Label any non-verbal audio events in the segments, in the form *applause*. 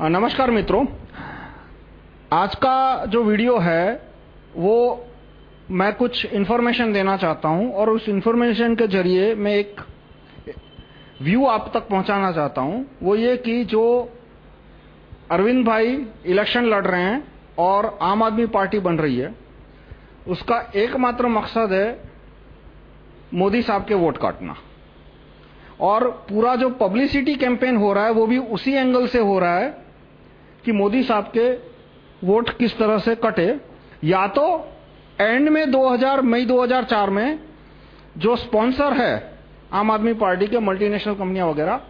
नमस्कार मित्रों। आज का जो वीडियो है, वो मैं कुछ इन्फॉर्मेशन देना चाहता हूँ और उस इन्फॉर्मेशन के ज़रिए मैं एक व्यू आप तक पहुंचाना चाहता हूँ। वो ये कि जो अरविंद भाई इलेक्शन लड़ रहे हैं और आम आदमी पार्टी बन रही है, उसका एकमात्र मकसद है मोदी साहब के वोट काटना। और पूरा जो पब्लिसिटी कैंपेन हो रहा है, वो भी उसी एंगल से हो रहा है कि मोदी साहब के वोट किस तरह से कटे, या तो एंड में 2000 मई 2004 में जो स्पॉन्सर है, आम आदमी पार्टी के मल्टीनेशनल कंपनियाँ वगैरह,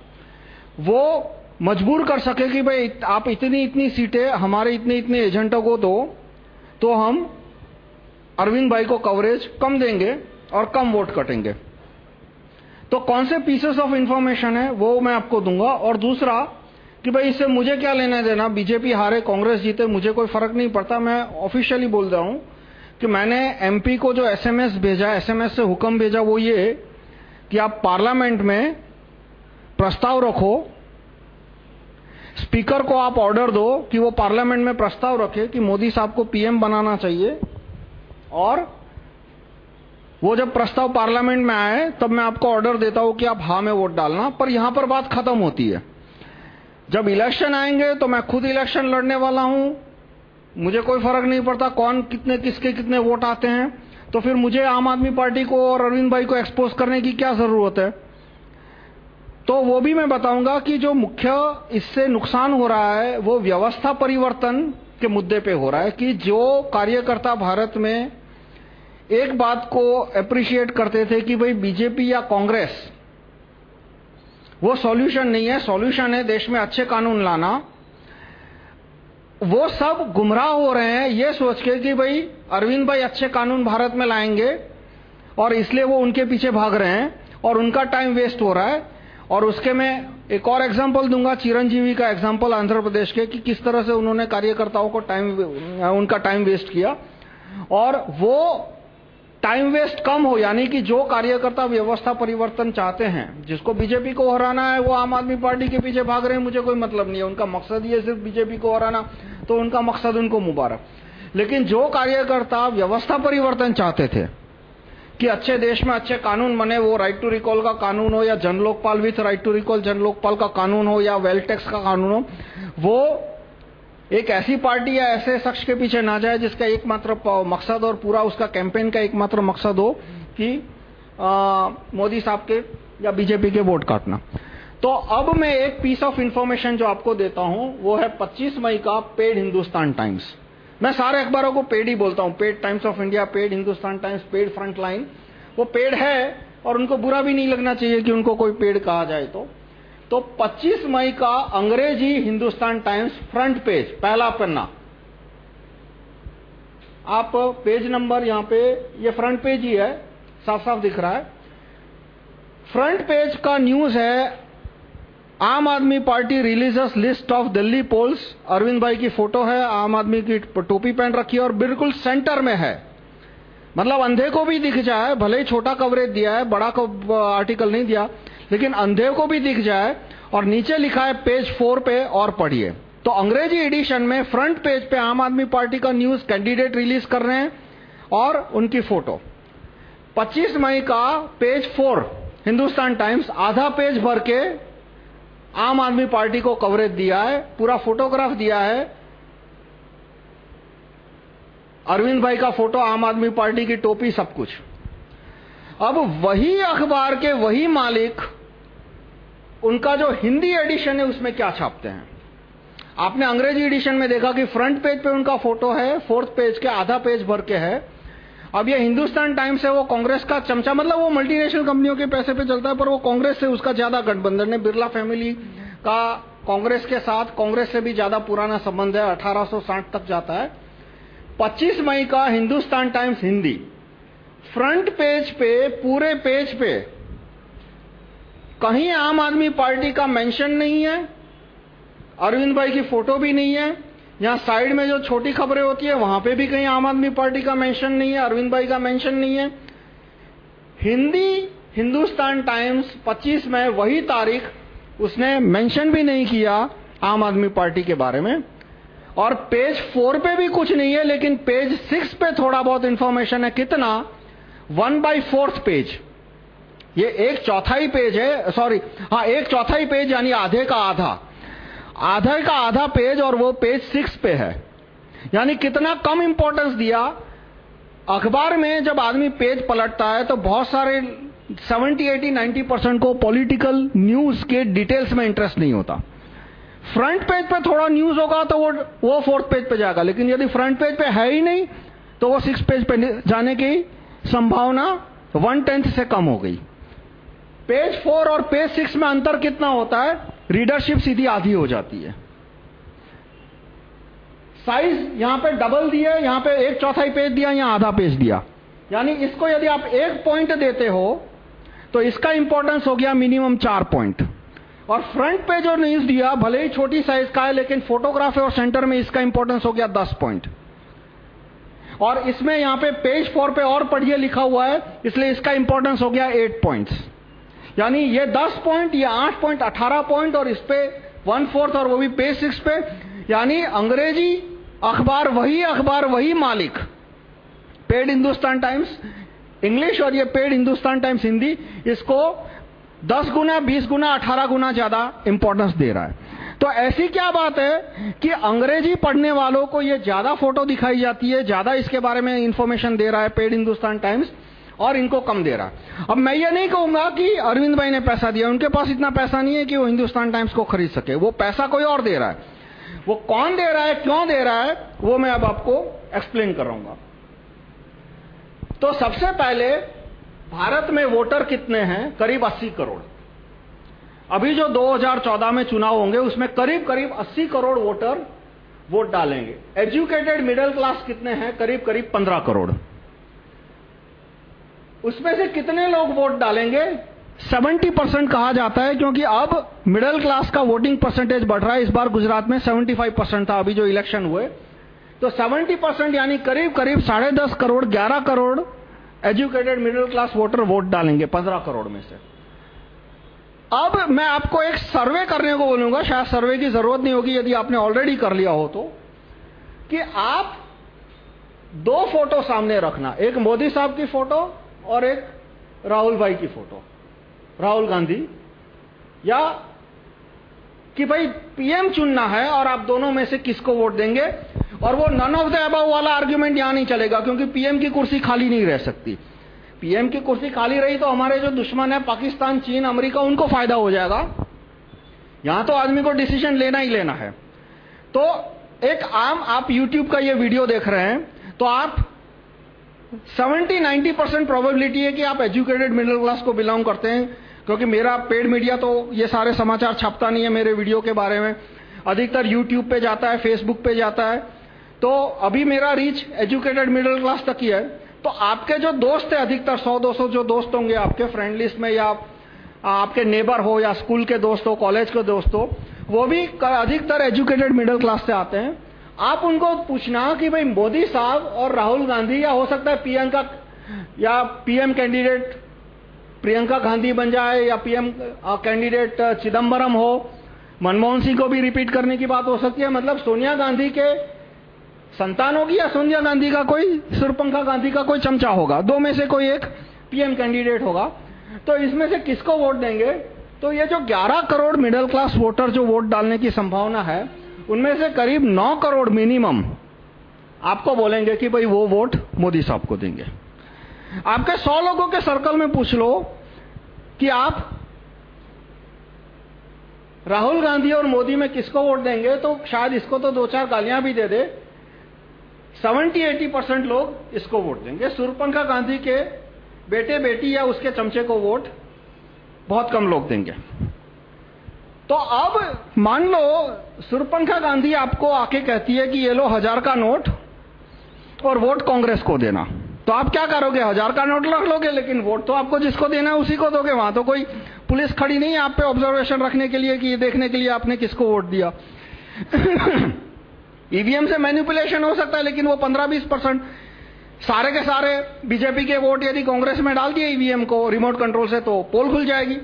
वो मजबूर कर सके कि भाई, आप इतनी इतनी सीटें, हमारे इतने इतने एजेंटों को दो तो हम अरविंद भाई को कवरेज कम देंगे और कम वोट कटेंगे। तो कौन से पीसेस ऑफ़ इंफॉर्मेशन है, वो मैं आपको दूँगा। और दूसरा कि भाई इससे मुझे क्या लेना देना? बीजेपी हारे, कांग्रेस जीते, मुझे कोई फ़र्क नहीं पड़ता। मैं ऑफिशियली बोल रहा हूँ कि मैंने एमपी को जो एसएमएस भेजा एसएमएस से हुक्म भेजा, वो ये कि आप पार्लियामेंट में प्रस्ताव रखो स्पीकर को आप ऑर्डर दो कि वो पार्लियामेंट में प्रस्ताव रखे कि मोदी साहब को पीएम बनाना चाहिए। और वो जब प्रस्ताव पार्लियामेंट में आए, तब मैं आपको ऑर्डर देता हूँ कि आप हाँ में वोट डालना। पर यहाँ पर बात खत्म होती है। जब इलेक्शन आएँगे तो मैं खुद इलेक्शन लड़ने वाला हूँ। मुझे कोई फ़र्क नहीं पड़ता कौन कितने, किसके कितने वोट आते हैं। तो फिर मुझे आम आदमी पार्टी को और अरविंद भाई को एक्सपोज करने की क्या ज़रूरत है? तो वो भी मैं बताऊँगा कि जो मुख्य इससे नुकसान हो रहा है, वो व्यवस्था परिवर्तन के मुद्दे पे हो रहा है कि जो कार्यकर्ता भारत में एक बात को अप्रिशिएट करते थे कि भाई बीजेपी या कांग्रेस वो सॉल्यूशन नहीं है। सॉल्यूशन है देश में अच्छे कानून लाना। वो सब गुमराह हो रहे हैं, ये सोच के कि भाई, अरविंद भाई अच्छे कानून भारत में लाएँगे और इसलिए वो उनके पीछे भाग रहे हैं और उनका टाइम वेस्ट हो रहा है। और उसके मैं एक और एग्जांपल दूँगा, चिरंजीवी का एग्जांपल आंध्र प्रदेश के, कि किस तरह से उन्होंने कार्यकर्ताओं को टाइम उनका टाइम वेस्ट किया। और वो टाइम वेस्ट कम हो, यानी कि जो कार्यकर्ता व्यवस्था परिवर्तन चाहते हैं, जिसको बीजेपी को हराना है, वो आम आदमी पार्टी के पीछे भाग रहे हैं, मुझे कोई मतलब नहीं है। उनका मकसद ये सिर्फ़ बीजेपी को हराना तो उनका मकसद उनको मुबारक। लेकिन जो कार्यकर्ता व्यवस्था परिवर्तन चाहते थे, कि अच्छे देश में अच्छे कानून बने, वो राइट टू रिकॉल का कानून हो, या Jan Lokpal with right to recall Jan Lokpal का कानून हो, या वेल टैक्स का कानून हो, वो एक ऐसी पार्टी या ऐसे शख्स के पीछे ना जाए जिसका एकमात्र मकसद और पूरा उसका कैंपेन का एकमात्र मकसद हो कि मोदी साहब के या बीजेपी के वोट काटना। तो अब मैं एक पीस ऑफ़ इंफॉर्मेशन जो आपको देता हूँ, वो है 25 मई का पेड हिंदुस्तान टाइम्स मैं सारे अखबारों को पेड ही बोलता हूँ। Paid Times of India paid Hindustan Times paid Frontline वो पेड है और उनको बुरा भी नहीं लगना चाहिए कि उनको कोई पेड कहा जाए तो। तो 25 मई का अंग्रेज़ी हिंदुस्तान टाइम्स फ्रंट पेज, पहला पन्ना। आप पेज नंबर यहाँ पे, ये फ्रंट पेज ही है साफ़ साफ़ दिख रहा है। फ्रंट पेज का न्यूज़ है, Aam Aadmi Party religious list of Delhi polls. Arvind भाई की फ़ोटो है, आम आदमी की टोपी पहन रखी है और बिल्कुल सेंटर में है। मतलब अंधे को भी दिख जाए, भले ही छोटा कवरेज दिया है, बड़ा आर्टिकल नहीं दिया लेकिन अंधे को भी दिख जाए और नीचे लिखा है पेज फोर पे और पढ़िए। तो अंग्रेज़ी एडिशन में फ्रंट पेज पे आम आदमी पार्टी का न्यूज़ कैंडिडेट रिलीज़ कर रहे हैं और उनकी फ़ोटो। 25 मई का पेज फोर, हिंदुस्तान टाइम्स, आधा पेज भर के आम आदमी पार्टी को कवरेज दिया है, पूरा फोटोग्राफ दिया है। अरविंद भाई का फ़ोटो, आम आदमी पार्टी की टोपी, सब कुछ। अब वही अखबार के वही मालिक उनका जो हिंदी एडिशन है, उसमें क्या छापते हैं? आपने अंग्रेज़ी एडिशन में देखा कि फ्रंट पेज पे उनका फ़ोटो है, फोर्थ पेज के आधा पेज भर के है। अब ये हिंदुस्तान टाइम्स है, वो कांग्रेस का चमचा मतलब वो मल्टीनेशनल कंपनियों के पैसे पे चलता है, पर वो कांग्रेस से उसका ज़्यादा गठबंधन है। बिरला फैमिली का कांग्रेस के साथ, कांग्रेस से भी ज़्यादा पुराना संबंध है 1860 तक जाता है। 25 मई का Hindustan Times Hindi. Front page पे, पूरे पेज पे कहीं आम आदमी पार्टी का मेंशन नहीं है, अरविंद भाई की फ़ोटो भी नहीं है, यहाँ साइड में जो छोटी खबरें होती है, वहाँ पे भी कहीं आम आदमी पार्टी का मेंशन नहीं है, अरविंद भाई का मेंशन नहीं है। हिंदी, हिंदुस्तान टाइम्स 25 में वही तारीख उसने मेंशन भी नहीं किया आम आदमी पार्टी के बारे में। और पेज फोर पे भी कुछ नहीं है, लेकिन पेज सिक्स पे थोड़ा बहुत इंफॉर्मेशन है, कितना? One by fourth page. ये एक चौथाई पेज है सॉरी हाँ एक चौथाई पेज यानी आधे का आधा। आधे का आधा पेज और वो पेज सिक्स पे है। यानी कितना कम इंपॉर्टेंस दिया। अखबार में जब आदमी पेज पलटता है तो बहुत सारे 70, 80, 90 परसेंट को पॉलिटिकल न्यूज़ के डिटेल्स में इंटरेस्ट नहीं होता। फ्रंट पेज पे थोड़ा न्यूज़ होगा तो वो वो फोर्थ पेज पे जाएगा। लेकिन यदि फ्रंट पेज पे है ही नहीं तो वो सिक्स पेज पे जाने की संभावना वन टेंथ से कम हो गई। पेज फोर और पेज सिक्स में अंतर कितना होता है? रीडरशिप सीधी आधी हो जाती है। साइज़ यहाँ पे डबल दिया यहाँ पे एक चौथाई पेज दिया, यहाँ आधा पेज दिया। यानी इसको यदि आप एक पॉइंट देते हो तो इसका इंपॉर्टेंस हो गया मिनिमम चार पॉइंट और फ्रंट पे जो न्यूज़ दिया, भले ही छोटी साइज़ का है, लेकिन फोटोग्राफ और सेंटर में इसका इंपॉर्टेंस हो गया दस पॉइंट और इसमें यहाँ पे पेज फोर पे और पढ़िए लिखा हुआ है, इसलिए इसका इंपॉर्टेंस हो गया एट पॉइंट्स यानी ये दस पॉइंट ये आठ पॉइंट अठारह पॉइंट और इस पे वन फोर्थ और वो भी पेज सिक्स पे। यानी अंग्रेज़ी अखबार वही अखबार, वही मालिक। पेड हिंदुस्तान टाइम्स इंग्लिश और ये पेड हिंदुस्तान टाइम्स हिंदी, इसको 10 गुना 20 गुना 18 गुना ज़्यादा इंपॉर्टेंस दे रहा है। तो ऐसी क्या बात है कि अंग्रेज़ी पढ़ने वालों को ये ज़्यादा फ़ोटो दिखाई जाती है, ज़्यादा इसके बारे में इंफॉर्मेशन दे रहा है पेड हिंदुस्तान टाइम्स और इनको कम दे रहा। अब मैं ये नहीं कहूँगा कि अरविंद भाई ने पैसा दिया, उनके पास इतना पैसा नहीं है कि वो हिंदुस्तान टाइम्स को खरीद सके। वो पैसा कोई और दे रहा है। वो कौन दे रहा है, क्यों दे रहा है, वो मैं अब आपको एक्सप्लेन करूँगा तो सबसे पहले भारत में वोटर कितने हैं? करीब 80 करोड़। अभी जो 2014 में चुनाव होंगे, उसमें करीब करीब 80 करोड़ वोटर वोट डालेंगे। एजुकेटेड मिडिल क्लास कितने हैं? करीब करीब 15 करोड़। उसमें से कितने लोग वोट डालेंगे? 70 परसेंट कहा जाता है, क्योंकि अब मिडिल क्लास का वोटिंग परसेंटेज बढ़ रहा है। इस बार गुजरात में 75 परसेंट था, अभी जो इलेक्शन हुए। तो 70 परसेंट यानी करीब करीब साढ़े दस crore 11 crore educated middle class voter vote डालेंगे 15 करोड़ में से। अब मैं आपको एक सर्वे करने को बोलूँगा, शायद सर्वे की ज़रूरत नहीं होगी, यदि आपने ऑलरेडी कर लिया हो तो कि आप दो फ़ोटो सामने रखना, एक मोदी साहब की फ़ोटो और एक राहुल भाई की फ़ोटो। राहुल गांधी। या कि भाई पीएम चुनना है और आप दोनों में से किसको वोट देंगे? और वो नन ऑफ़ द अबव वाला आर्ग्यूमेंट यहाँ नहीं चलेगा, क्योंकि पीएम की कुर्सी खाली नहीं रह सकती। पीएम की कुर्सी खाली रही तो हमारे जो दुश्मन है, पाकिस्तान, चीन, अमेरिका, उनको फ़ायदा हो जाएगा। यहाँ तो आदमी को डिसीज़न लेना ही लेना है। तो एक आम आप यूट्यूब का ये वीडियो देख रहे हैं तो आप 70-90 परसेंट प्रोबेबिलिटी है कि आप एजुकेटेड मिडिल क्लास को बिलोंग करते हैं, क्योंकि मेरा पेड मीडिया तो ये सारे समाचार छापता नहीं है मेरे वीडियो के बारे में। अधिकतर यूट्यूब पे जाता है फेसबुक पे जाता है। तो अभी मेरा रीच एजुकेटेड मिडिल क्लास तक ही है। तो आपके जो दोस्त है, अधिकतर 100-200 जो दोस्त होंगे, आपके फ्रेंड लिस्ट में या आपके नेबर हो या स्कूल के दोस्त हो कॉलेज के दोस्त हो, वो भी अधिकतर एजुकेटेड मिडिल क्लास से आते हैं। आप उनको पूछना कि भाई मोदी साहब और राहुल गांधी, या हो सकता है प्रियंका या पीएम कैंडिडेट प्रियंका गांधी बन जाए, या पीएम कैंडिडेट चिदम्बरम हो। मनमोहन सिंह को भी रिपीट करने की बात हो सकती है। मतलब सोनिया गांधी के संतान होगी या सोनिया गांधी का कोई, सुरपंखा गांधी का कोई चमचा होगा? दो में से कोई एक पीएम कैंडिडेट होगा। तो इसमें से किसको वोट देंगे? तो ये जो 11 करोड़ मिडिल क्लास वोटर जो वोट डालने की संभावना है उनमें से करीब 9 करोड़ मिनिमम आपको बोलेंगे कि भाई वो वोट मोदी साहब को देंगे। आपके 100 लोगों के सर्कल में पूछ लो कि आप राहुल गांधी और मोदी में किसको वोट देंगे तो शायद इसको तो दो चार गालियाँ भी दे दे। 70-80 परसेंट लोग इसको वोट देंगे। सुरपंखा गांधी के बेटे बेटी या उसके चमचे को वोट बहुत कम लोग देंगे। तो अब मान लो, सुरपंखा गांधी आपको आके कहती है कि ये लो हज़ार का नोट और वोट कांग्रेस को देना। तो आप क्या करोगे? हज़ार का नोट रख लोगे, लेकिन वोट तो आपको जिसको देना है उसी को दोगे। वहाँ तो कोई पुलिस खड़ी नहीं है आप पे ऑब्जर्वेशन रखने के लिए कि ये देखने के लिए आपने किसको वोट दिया। *coughs* ईवीएम से मैनिपुलेशन हो सकता है, लेकिन वो 15-20 परसेंट सारे के सारे बीजेपी के वोट यदि कांग्रेस में डाल दिए ईवीएम को रिमोट कंट्रोल से तो पोल खुल जाएगी।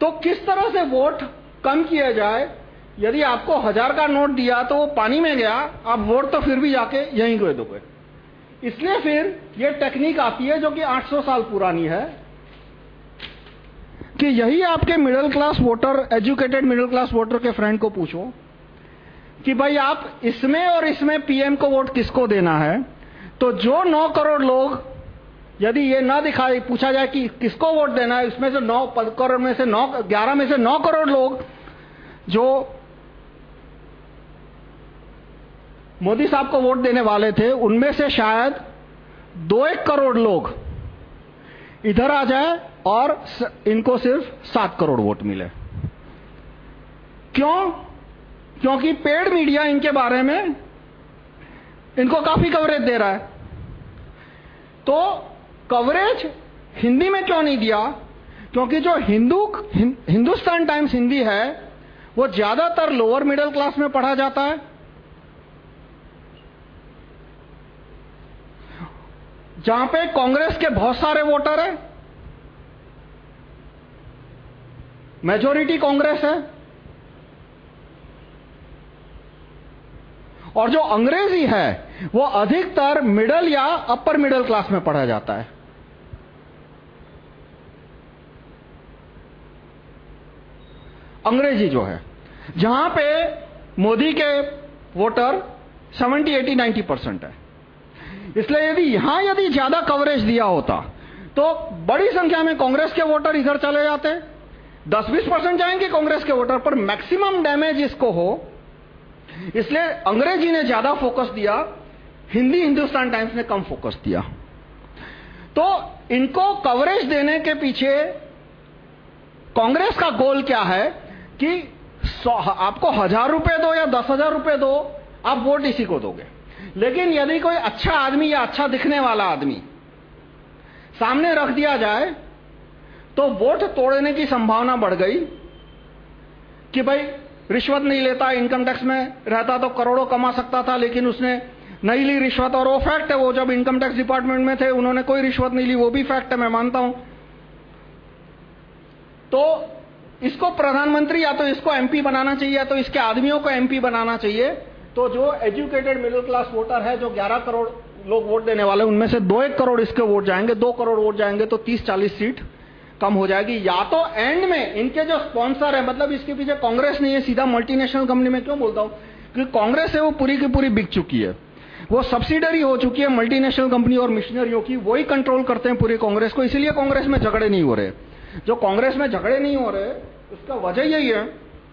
तो किस तरह से वोट कम किया जाए, यदि आपको हज़ार का नोट दिया तो वो पानी में गया, आप वोट तो फिर भी जाके यहीं गए दोगे इसलिए फिर ये टेक्निक आती है जो कि 800 साल पुरानी है, कि यही आपके middle class voter educated middle class voter के फ्रेंड को पूछो, कि भाई आप इसमें और इसमें पीएम को वोट किसको देना है? तो जो 9 करोड़ लोग यदि ये ना दिखाई पूछा जाए कि किसको वोट देना है, उसमें से 9 करोड़ में से 9 11 में से 9 करोड़ लोग जो मोदी साहब को वोट देने वाले थे, उनमें से शायद दो एक करोड़ लोग इधर आ जाए और इनको सिर्फ़ सात करोड़ वोट मिले। क्यों? क्योंकि पेड मीडिया इनके बारे में इनको काफ़ी कवरेज दे रहा है। तो कवरेज हिंदी में क्यों नहीं दिया? क्योंकि जो हिंदू हिंदुस्तान टाइम्स हिंदी है, वो ज़्यादातर लोअर मिडिल क्लास में पढ़ा जाता है। जहाँ पे कांग्रेस के बहुत सारे वोटर हैं। मेजोरिटी कांग्रेस है। और जो अंग्रेज़ी है, वो अधिकतर मिडल या अपर मिडिल क्लास में पढ़ा जाता है। अंग्रेज़ी जो है जहाँ पे मोदी के वोटर 70, 80, 90 परसेंट है। इसलिए यदि यहाँ यदि ज़्यादा कवरेज दिया होता तो बड़ी संख्या में कांग्रेस के वोटर इधर चले जाते। 10-20 परसेंट जाएँगे कांग्रेस के वोटर पर मैक्सिमम डैमेज इसको हो। इसलिए अंग्रेज़ी ने ज़्यादा फोकस दिया हिंदी हिंदुस्तान टाइम्स ने कम फोकस दिया। तो इनको कवरेज देने के पीछे कांग्रेस का गोल क्या है? कि आपको हज़ार रुपए दो या दस हज़ार रुपए दो, आप वोट इसी को दोगे। लेकिन यदि कोई अच्छा आदमी या अच्छा दिखने वाला आदमी सामने रख दिया जाए तो वोट तोड़ने की संभावना बढ़ गई कि भाई रिश्वत नहीं लेता इनकम टैक्स में रहता तो करोड़ों कमा सकता था, लेकिन उसने नहीं ली रिश्वत। और वो फैक्ट है, वो जब इनकम टैक्स डिपार्टमेंट में थे, उन्होंने कोई रिश्वत नहीं ली, वो भी फैक्ट है, मैं मानता हूँ। तो इसको प्रधानमंत्री या तो इसको एमपी बनाना चाहिए, या तो इसके आदमियों को एमपी बनाना चाहिए। तो जो एजुकेटेड मिडिल क्लास वोटर है, जो 11 करोड़ लोग वोट देने वाले, उनमें से दो एक करोड़ इसके वोट जाएँगे, दो करोड़ वोट जाएँगे तो 30-40 सीट कम हो जाएगी। या तो एंड में इनके जो स्पॉन्सर है मतलब इसके पीछे कांग्रेस नहीं है, सीधा मल्टीनेशनल कंपनी में क्यों बोलता हूँ? क्योंकि कांग्रेस है, वो पूरी की पूरी बिक चुकी है। वो सब्सिडरी हो चुकी है मल्टीनेशनल कंपनी और मिशनरियों की, वही कंट्रोल करते हैं पूरी कांग्रेस को, इसलिए कांग्रेस में झगड़े नहीं हो रहे। जो कांग्रेस में झगड़े नहीं हो रहे, उसका वजह यही है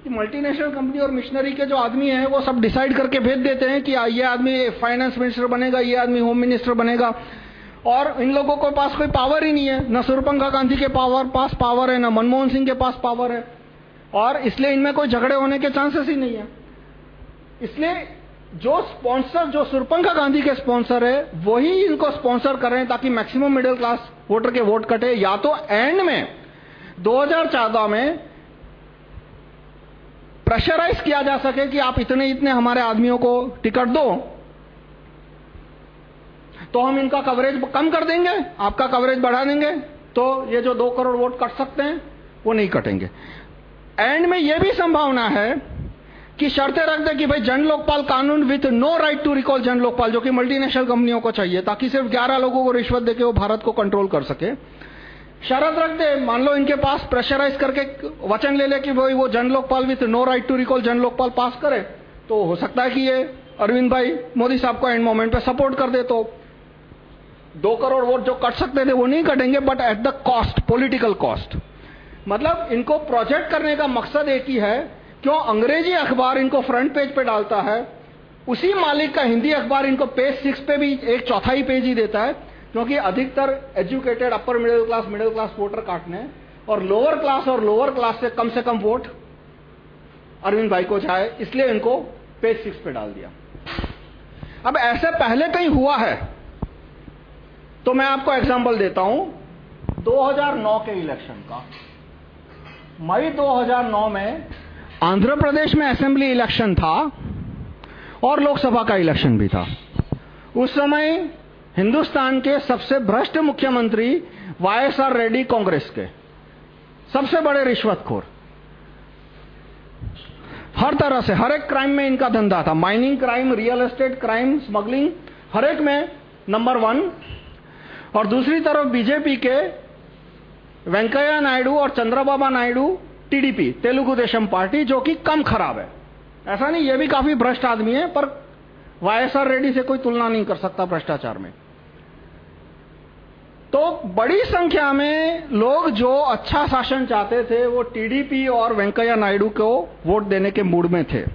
कि मल्टीनेशनल कंपनी और मिशनरी के जो आदमी हैं, वो सब डिसाइड करके भेज देते हैं कि ये आदमी फाइनेंस मिनिस्टर बनेगा, ये आदमी होम मिनिस्टर बनेगा। और इन लोगों के पास कोई पावर ही नहीं है। न सुरपंखा गांधी के पावर पास पावर है, न मनमोहन सिंह के पास पावर है। और इसलिए इनमें कोई झगड़े होने के चांसेस ही नहीं है। इसलिए जो स्पॉन्सर जो सुरपंखा गांधी के स्पॉन्सर है, वही इनको स्पॉन्सर कर ताकि मैक्सिमम मिडिल क्लास वोटर के वोट कटे। या तो एंड में 2014 में प्रेशराइज किया जा सके कि आप इतने इतने हमारे आदमियों को टिकट दो। तो हम इनका कवरेज कम कर देंगे, आपका कवरेज बढ़ा देंगे तो ये जो दो करोड़ वोट कट सकते हैं, वो नहीं कटेंगे। एंड में ये भी संभावना है कि शर्तें रख दे कि भाई जन लोकपाल कानून with no right to recall Jan Lokpal जो कि मल्टीनेशनल कंपनियों को चाहिए, ताकि सिर्फ़ 11 लोगों को रिश्वत देके वो भारत को कंट्रोल कर सके। शरत रख दे मान लो इनके पास प्रेशराइज करके वचन ले ले कि भाई वो Jan Lokpal with no right to recall Jan Lokpal pass करे। तो हो सकता है कि ये अरविंद भाई मोदी साहब को एंड मोमेंट पे सपोर्ट कर दे तो। दो करोड़ वोट जो कट सकते थे वो नहीं कटेंगे but at the cost political cost मतलब इनको प्रोजेक्ट करने का मकसद एक ही है, क्यों अंग्रेज़ी अखबार इनको फ्रंट पेज पे डालता है, उसी मालिक का हिंदी अखबार इनको पेज सिक्स पे भी एक चौथाई पेज ही देता है। क्योंकि अधिकतर educated upper middle class middle class voter काटने और लोअर क्लास और लोअर क्लास से कम से कम वोट अरविंद भाई को जाए, इसलिए इनको पेज सिक्स पे डाल दिया। अब ऐसे पहले कहीं हुआ है तो मैं आपको एग्जांपल देता हूँ। 2009 के इलेक्शन का। मई 2009 में आंध्र प्रदेश में असेंबली इलेक्शन था और लोकसभा का इलेक्शन भी था। उस समय हिंदुस्तान के सबसे भ्रष्ट मुख्यमंत्री वाईएसआर रेड्डी कांग्रेस के। सबसे बड़े रिश्वतखोर। हर तरह से, हर एक क्राइम में इनका धंधा था। Mining crime, real estate crime, smuggling, हर एक में नंबर वन। और दूसरी तरफ़ बीजेपी के वेंकैया नायडू और चंद्रबाबा नायडू, टीडीपी, तेलुगु देशम पार्टी, जो कि कम खराब है। ऐसा नहीं, ये भी काफ़ी भ्रष्ट आदमी है, पर वाईएसआर रेड्डी से कोई तुलना नहीं कर सकता भ्रष्टाचार में। तो बड़ी संख्या में लोग जो अच्छा शासन चाहते थे, वो टीडीपी और वेंकैया नायडू को वोट देने के मूड में थे।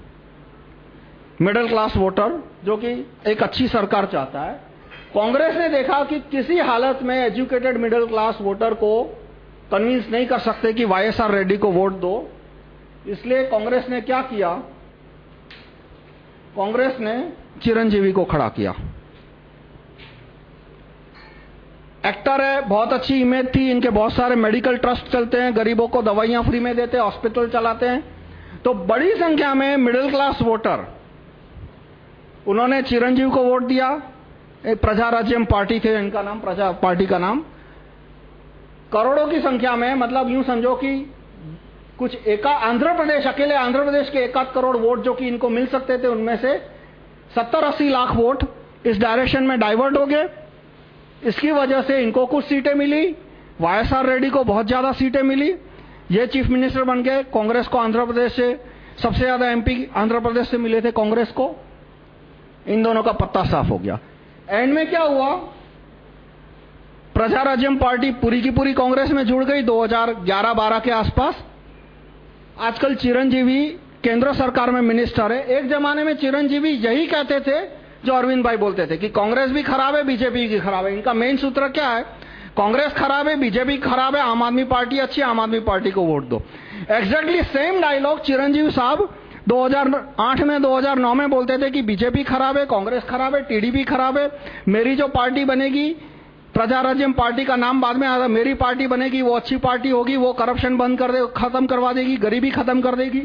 मिडिल क्लास वोटर, जो कि एक अच्छी सरकार चाहता है। कांग्रेस ने देखा कि किसी हालत में एजुकेटेड मिडिल क्लास वोटर को कन्विंस नहीं कर सकते कि वाईएसआर रेड्डी को वोट दो। इसलिए कांग्रेस ने क्या किया? कांग्रेस ने चिरंजीवी को खड़ा किया। एक्टर है, बहुत अच्छी इमेज थी, इनके बहुत सारे मेडिकल ट्रस्ट चलते हैं, गरीबों को दवाइयाँ फ्री में देते हैं, हॉस्पिटल चलाते हैं। तो बड़ी संख्या में मिडिल क्लास वोटर, उन्होंने चिरंजीव को वोट दिया। एक प्रजा राज्यम पार्टी थे, इनका नाम प्रजा, पार्टी का नाम। करोड़ों की संख्या में मतलब यूँ समझो कि कुछ एका आंध्र प्रदेश, अकेले आंध्र प्रदेश के एक करोड़ वोट जो कि इनको मिल सकते थे, उनमें से 70-80 लाख वोट इस डायरेक्शन में डाइवर्ट हो गए। इसकी वजह से इनको कुछ सीटें मिली वाईएसआर रेड्डी को बहुत ज़्यादा सीटें मिली। ये चीफ मिनिस्टर बन गए, कांग्रेस को आंध्र प्रदेश से, सबसे ज़्यादा एमपी आंध्र प्रदेश से मिले थे कांग्रेस को। इन दोनों का पत्ता साफ़ हो गया। एंड में क्या हुआ? प्रजा राज्यम पार्टी पूरी की पूरी कांग्रेस में जुड़ गई 2011-12 के आसपास। आजकल चिरंजीवी केंद्र सरकार में मिनिस्टर है। एक जमाने में चिरंजीवी यही कहते थे, जो अरविंद भाई बोलते थे कि कांग्रेस भी खराब है, बीजेपी भी खराब है। इनका मेन सूत्र क्या है? कांग्रेस खराब है, बीजेपी खराब है, आम आदमी पार्टी अच्छी आम आदमी पार्टी को वोट दो। एग्जैक्टली सेम डायलॉग चिरंजीवी साहब 2008 में 2009 में बोलते थे कि बीजेपी खराब है, कांग्रेस खराब है, टीडीपी खराब है, मेरी जो पार्टी बनेगी प्रजा राज्यम पार्टी का नाम बाद में आया मेरी पार्टी बनेगी, वो अच्छी पार्टी होगी, वो करप्शन बंद कर दे, खत्म करवा देगी, गरीबी खत्म कर देगी।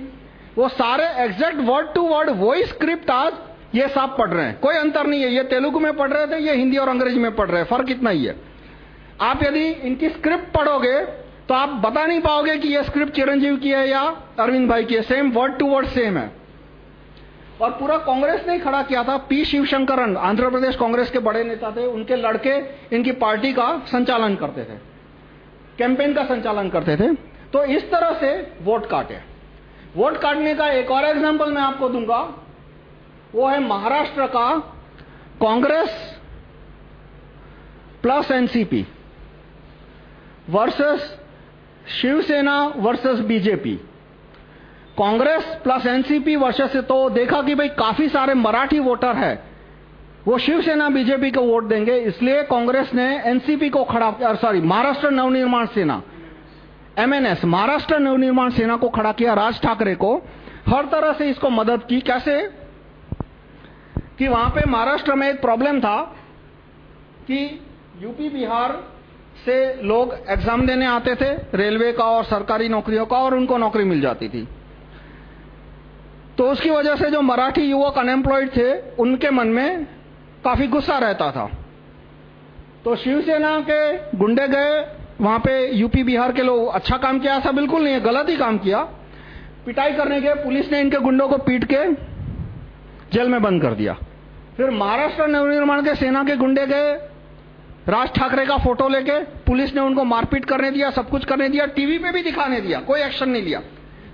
वो सारे एग्जैक्ट वर्ड टू वर्ड वही स्क्रिप्ट आज ये सब पढ़ रहे हैं। कोई अंतर नहीं है। ये तेलुगु में पढ़ रहे थे, ये हिंदी और अंग्रेज़ी में पढ़ रहे हैं। फ़र्क इतना ही है। आप यदि इनकी स्क्रिप्ट पढ़ोगे तो आप बता नहीं पाओगे कि ये स्क्रिप्ट चिरंजीव की है या अरविंद भाई की है। Same word to word same है। और पूरा कांग्रेस ने खड़ा किया था, पी शिवशंकरन, आंध्र प्रदेश कांग्रेस के बड़े नेता थे, उनके लड़के इनकी पार्टी का संचालन करते थे, कैंपेन का संचालन करते थे। तो इस तरह से वोट काटे। वोट काटने का एक और एग्जांपल मैं आपको दूँगा। वो है महाराष्ट्र का Congress plus NCP versus Shiv Sena versus BJP. Congress plus NCP versus तो देखा कि भाई काफ़ी सारे मराठी वोटर है। वो शिवसेना, बीजेपी को वोट देंगे, इसलिए कांग्रेस ने एनसीपी को खड़ा सॉरी, महाराष्ट्र नवनिर्माण सेना, एमएनएस, महाराष्ट्र नवनिर्माण सेना को खड़ा किया राज ठाकरे को। हर तरह से इसको मदद की, कैसे? कि वहाँ पे महाराष्ट्र में एक प्रॉब्लम था कि यूपी, बिहार से लोग एग्ज़ाम देने आते थे, रेलवे का और सरकारी नौकरियों का, और उनको नौकरी मिल जाती थी। तो उसकी वजह से जो मराठी युवक अनएम्प्लॉयड थे, उनके मन में काफ़ी गुस्सा रहता था। तो शिवसेना के गुंडे गए, वहाँ पे यूपी बिहार के लोग अच्छा काम किया, ऐसा बिल्कुल नहीं है, गलत ही काम किया। पिटाई करने के पुलिस ने इनके गुंडों को पीट के जेल में बंद कर दिया। फिर महाराष्ट्र नवनिर्माण के सेना के गुंडे गए, राज ठाकरे का फ़ोटो लेके पुलिस ने उनको मारपीट करने दिया, सब कुछ करने दिया, टीवी पे भी दिखाने दिया, कोई एक्शन नहीं लिया।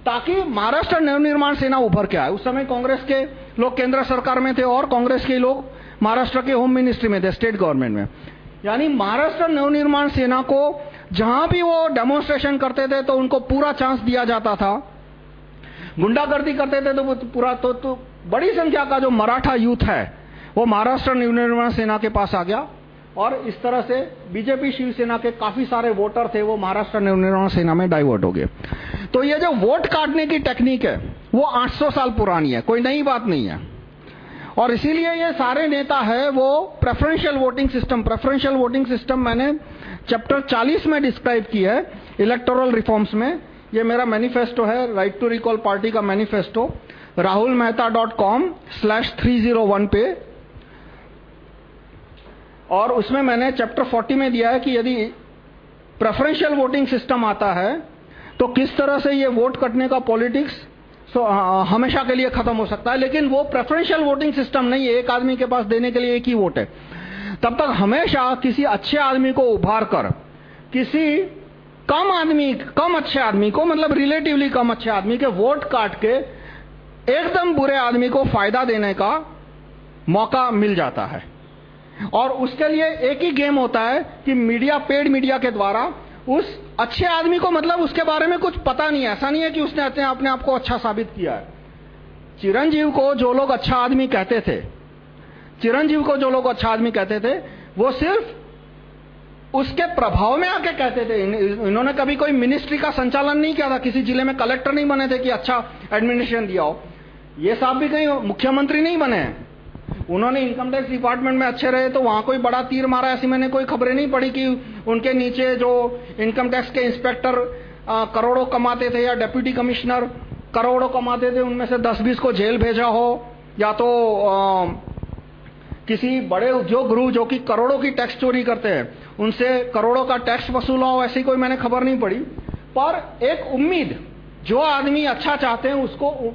ताकि महाराष्ट्र नवनिर्माण सेना उभर के आए। उस समय कांग्रेस के लोग केंद्र सरकार में थे और कांग्रेस के लोग महाराष्ट्र के होम मिनिस्ट्री में थे स्टेट गवर्नमेंट में। यानी महाराष्ट्र नवनिर्माण सेना को जहाँ भी वो डेमोन्स्ट्रेशन करते थे तो उनको पूरा चांस दिया जाता था। गुंडागर्दी करते थे तो पूरा तो, तो बड़ी संख्या का जो मराठा यूथ है वो महाराष्ट्र नवनिर्माण सेना के पास आ गया। और इस तरह से बीजेपी शिवसेना के काफ़ी सारे वोटर थे, वो महाराष्ट्र नवनिर्माण सेना में डाइवर्ट हो गए। तो ये जो वोट काटने की टेक्निक है, वो 800 साल पुरानी है, कोई नई बात नहीं है। और इसीलिए ये सारे नेता है, वो preferential voting system preferential voting system मैंने चैप्टर 40 में डिस्क्राइब की है इलेक्टोरल रिफॉर्म्स में। ये मेरा मैनिफेस्टो है राइट टू रिकॉल पार्टी का manifesto Rahul Mehta dot com slash three zero one पे। और उसमें मैंने चैप्टर 40 में दिया है कि यदि प्रेफरेंशियल वोटिंग सिस्टम आता है तो किस तरह से ये वोट कटने का पॉलिटिक्स सो हमेशा के लिए खत्म हो सकता है। लेकिन वो प्रेफरेंशियल वोटिंग सिस्टम नहीं है एक आदमी के पास देने के लिए एक ही वोट है। तब तक हमेशा किसी अच्छे आदमी को उभार कर, किसी कम आदमी, कम अच्छे आदमी को मतलब रिलेटिवली कम अच्छे आदमी के वोट काट के एकदम बुरे आदमी को फ़ायदा देने का मौका मिल जाता है। और उसके लिए एक ही गेम होता है कि मीडिया पेड मीडिया के द्वारा उस अच्छे आदमी को मतलब उसके बारे में कुछ पता नहीं है। ऐसा नहीं है कि उसने अपने आप को अच्छा साबित किया है। चिरंजीव को जो लोग अच्छा आदमी कहते थे, चिरंजीव को जो लोग अच्छा आदमी कहते थे, वो सिर्फ़ उसके प्रभाव में आके कहते थे। इन्होंने कभी कोई मिनिस्ट्री का संचालन नहीं किया था। किसी ज़िले में कलेक्टर नहीं बने थे कि अच्छा एडमिनिस्ट्रेशन दिया हो। ये साहब भी कहीं मुख्यमंत्री नहीं बने उन्होंने इनकम टैक्स डिपार्टमेंट में अच्छे रहे तो वहाँ कोई बड़ा तीर मारा ऐसी मैंने कोई खबरें नहीं पढ़ी कि उनके नीचे जो इनकम टैक्स के इंस्पेक्टर करोड़ों कमाते थे या डेप्यूटी कमिश्नर करोड़ों कमाते थे उनमें से दस बीस को जेल भेजा हो या तो आ, किसी बड़े उद्योग गुरु जो कि करोड़ों की टैक्स चोरी करते हैं उनसे करोड़ों का टैक्स वसूला हो ऐसी कोई मैंने खबर नहीं पड़ी पर एक उम्मीद जो आदमी अच्छा चाहते हैं उसको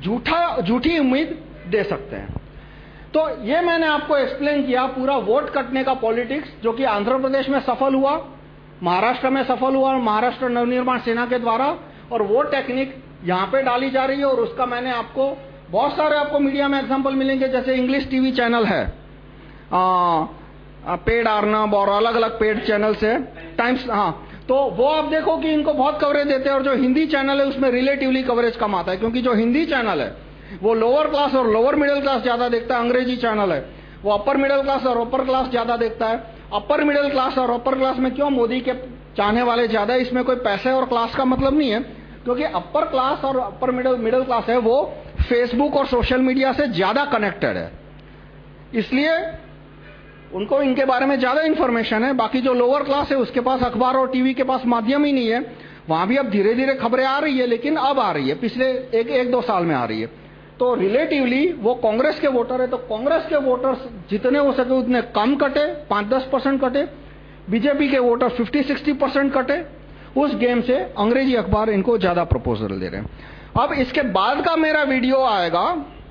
झूठा झूठी उम्मीद दे सकते हैं। तो ये मैंने आपको एक्सप्लेन किया पूरा वोट कटने का पॉलिटिक्स जो कि आंध्र प्रदेश में सफल हुआ महाराष्ट्र में सफल हुआ महाराष्ट्र नवनिर्माण सेना के द्वारा और वो टेक्निक यहाँ पे डाली जा रही है और उसका मैंने आपको बहुत सारे आपको मीडिया में एग्ज़ाम्पल मिलेंगे जैसे इंग्लिश टीवी चैनल है। आ, पेड आर्नब और अलग अलग पेड चैनल है। टाइम्स हाँ तो वो आप देखो कि इनको बहुत कवरेज देते हैं और जो हिंदी चैनल है उसमें रिलेटिवली कवरेज कम आता है क्योंकि जो हिंदी चैनल है वो लोअर क्लास और लोअर मिडिल क्लास ज़्यादा देखता है, अंग्रेज़ी चैनल है। वो अपर मिडिल क्लास और अपर क्लास ज़्यादा देखता है। अपर मिडिल क्लास और अपर क्लास में क्यों मोदी के चाहने वाले ज़्यादा इसमें कोई पैसे और क्लास का मतलब नहीं है, क्योंकि अपर क्लास और अपर मिडिल मिडिल क्लास है, वो फेसबुक और सोशल मीडिया से ज़्यादा कनेक्टेड है। इसलिए उनको इनके बारे में ज़्यादा इंफॉर्मेशन है। बाकी जो लोअर क्लास है, उसके पास अखबार और टीवी के पास माध्यम ही नहीं है। वहाँ भी अब धीरे धीरे खबरें आ रही है, लेकिन अब आ रही है। पिछले एक एक, दो साल में आ रही है। तो रिलेटिवली वो कांग्रेस के वोटर है तो कांग्रेस के वोटर्स जितने हो सके उतने कम कटे, पाँच दस परसेंट कटे, बीजेपी के वोटर फिफ्टी सिक्सटी परसेंट कटे। उस गेम से अंग्रेज़ी अखबार इनको ज़्यादा प्रपोजल दे रहे हैं। अब इसके बाद का मेरा वीडियो आएगा।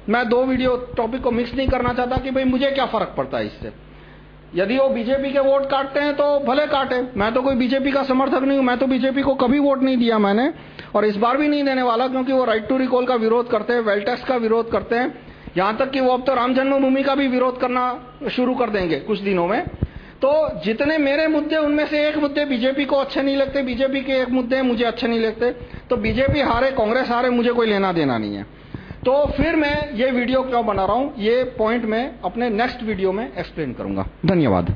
मैं दो वीडियो टॉपिक को मिक्स नहीं करना चाहता कि भाई मुझे क्या फ़र्क पड़ता है इससे। यदि वो बीजेपी के वोट काटते हैं तो भले काटे। मैं तो कोई बीजेपी का समर्थक नहीं हूँ, मैं तो बीजेपी को कभी वोट नहीं दिया मैंने। और इस बार भी नहीं देने वाला, क्योंकि वो राइट टू रिकॉल का विरोध करते हैं वेल टैक्स का विरोध करते हैं। यहाँ तक कि वो अब तो राम जन्मभूमि का भी विरोध करना शुरू कर देंगे कुछ दिनों में। तो जितने मेरे मुद्दे, उनमें से एक मुद्दे बीजेपी को अच्छे नहीं लगते, बीजेपी के एक मुद्दे मुझे अच्छे नहीं लगते। तो बीजेपी हारे, कांग्रेस हारे, मुझे कोई लेना देना नहीं है। तो फिर मैं ये वीडियो क्यों बना रहा हूँ, ये पॉइंट मैं अपने नेक्स्ट वीडियो में एक्सप्लेन करूँगा। धन्यवाद।